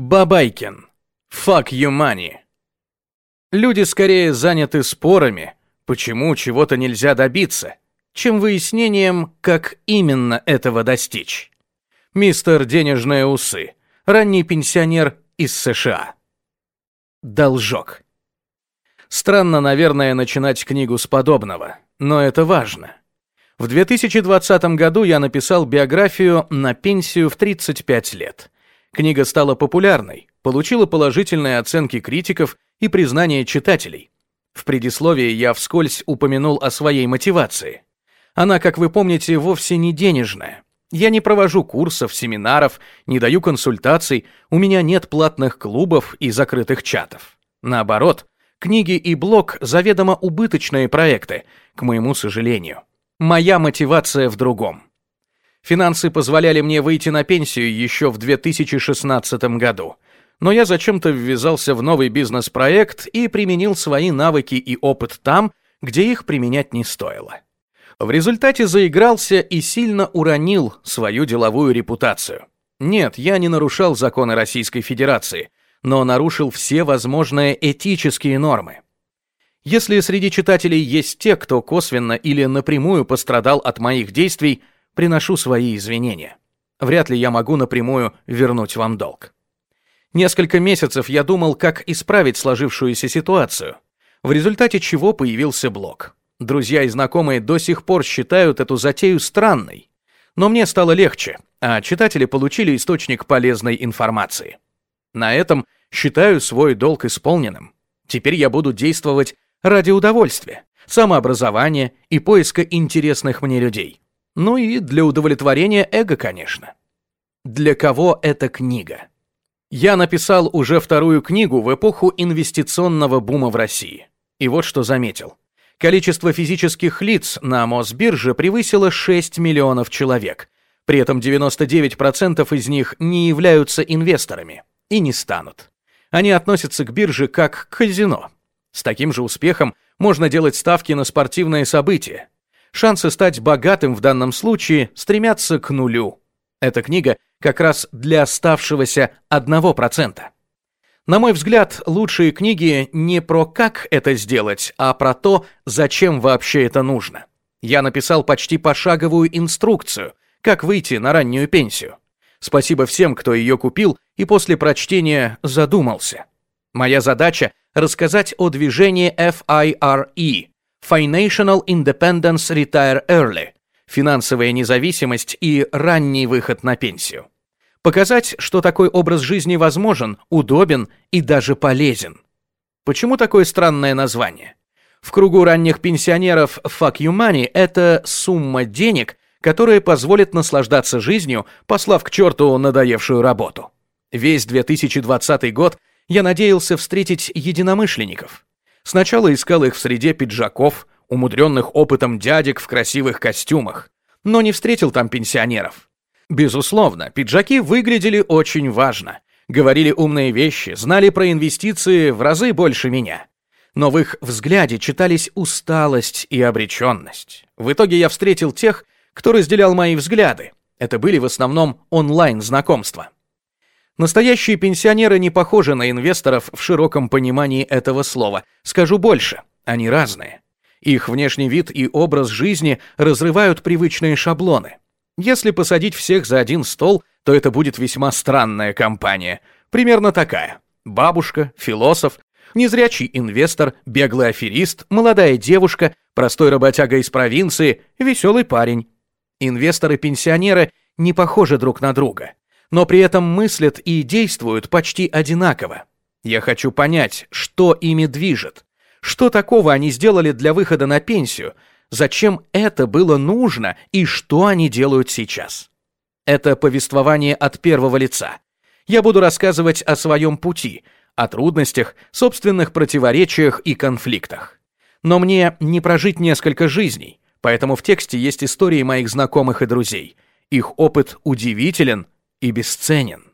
Бабайкин. Fuck you money. Люди скорее заняты спорами, почему чего-то нельзя добиться, чем выяснением, как именно этого достичь. Мистер Денежные усы. Ранний пенсионер из США. Должок. Странно, наверное, начинать книгу с подобного, но это важно. В 2020 году я написал биографию на пенсию в 35 лет. Книга стала популярной, получила положительные оценки критиков и признание читателей. В предисловии я вскользь упомянул о своей мотивации. Она, как вы помните, вовсе не денежная. Я не провожу курсов, семинаров, не даю консультаций, у меня нет платных клубов и закрытых чатов. Наоборот, книги и блог заведомо убыточные проекты, к моему сожалению. Моя мотивация в другом. Финансы позволяли мне выйти на пенсию еще в 2016 году. Но я зачем-то ввязался в новый бизнес-проект и применил свои навыки и опыт там, где их применять не стоило. В результате заигрался и сильно уронил свою деловую репутацию. Нет, я не нарушал законы Российской Федерации, но нарушил все возможные этические нормы. Если среди читателей есть те, кто косвенно или напрямую пострадал от моих действий, приношу свои извинения. Вряд ли я могу напрямую вернуть вам долг. Несколько месяцев я думал, как исправить сложившуюся ситуацию, в результате чего появился блог. Друзья и знакомые до сих пор считают эту затею странной. Но мне стало легче, а читатели получили источник полезной информации. На этом считаю свой долг исполненным. Теперь я буду действовать ради удовольствия, самообразования и поиска интересных мне людей. Ну и для удовлетворения эго, конечно. Для кого эта книга? Я написал уже вторую книгу в эпоху инвестиционного бума в России. И вот что заметил. Количество физических лиц на Мосбирже превысило 6 миллионов человек. При этом 99% из них не являются инвесторами и не станут. Они относятся к бирже как к казино. С таким же успехом можно делать ставки на спортивные события. Шансы стать богатым в данном случае стремятся к нулю. Эта книга как раз для оставшегося 1%. На мой взгляд, лучшие книги не про как это сделать, а про то, зачем вообще это нужно. Я написал почти пошаговую инструкцию, как выйти на раннюю пенсию. Спасибо всем, кто ее купил и после прочтения задумался. Моя задача рассказать о движении FIRE – Financial Independence Retire Early – финансовая независимость и ранний выход на пенсию. Показать, что такой образ жизни возможен, удобен и даже полезен. Почему такое странное название? В кругу ранних пенсионеров «fuck you money» — это сумма денег, которая позволит наслаждаться жизнью, послав к черту надоевшую работу. Весь 2020 год я надеялся встретить единомышленников. Сначала искал их в среде пиджаков, умудренных опытом дядек в красивых костюмах, но не встретил там пенсионеров. Безусловно, пиджаки выглядели очень важно, говорили умные вещи, знали про инвестиции в разы больше меня. Но в их взгляде читались усталость и обреченность. В итоге я встретил тех, кто разделял мои взгляды. Это были в основном онлайн-знакомства. Настоящие пенсионеры не похожи на инвесторов в широком понимании этого слова. Скажу больше, они разные. Их внешний вид и образ жизни разрывают привычные шаблоны. Если посадить всех за один стол, то это будет весьма странная компания. Примерно такая. Бабушка, философ, незрячий инвестор, беглый аферист, молодая девушка, простой работяга из провинции, веселый парень. Инвесторы-пенсионеры не похожи друг на друга но при этом мыслят и действуют почти одинаково. Я хочу понять, что ими движет. Что такого они сделали для выхода на пенсию? Зачем это было нужно и что они делают сейчас? Это повествование от первого лица. Я буду рассказывать о своем пути, о трудностях, собственных противоречиях и конфликтах. Но мне не прожить несколько жизней, поэтому в тексте есть истории моих знакомых и друзей. Их опыт удивителен и бесценен.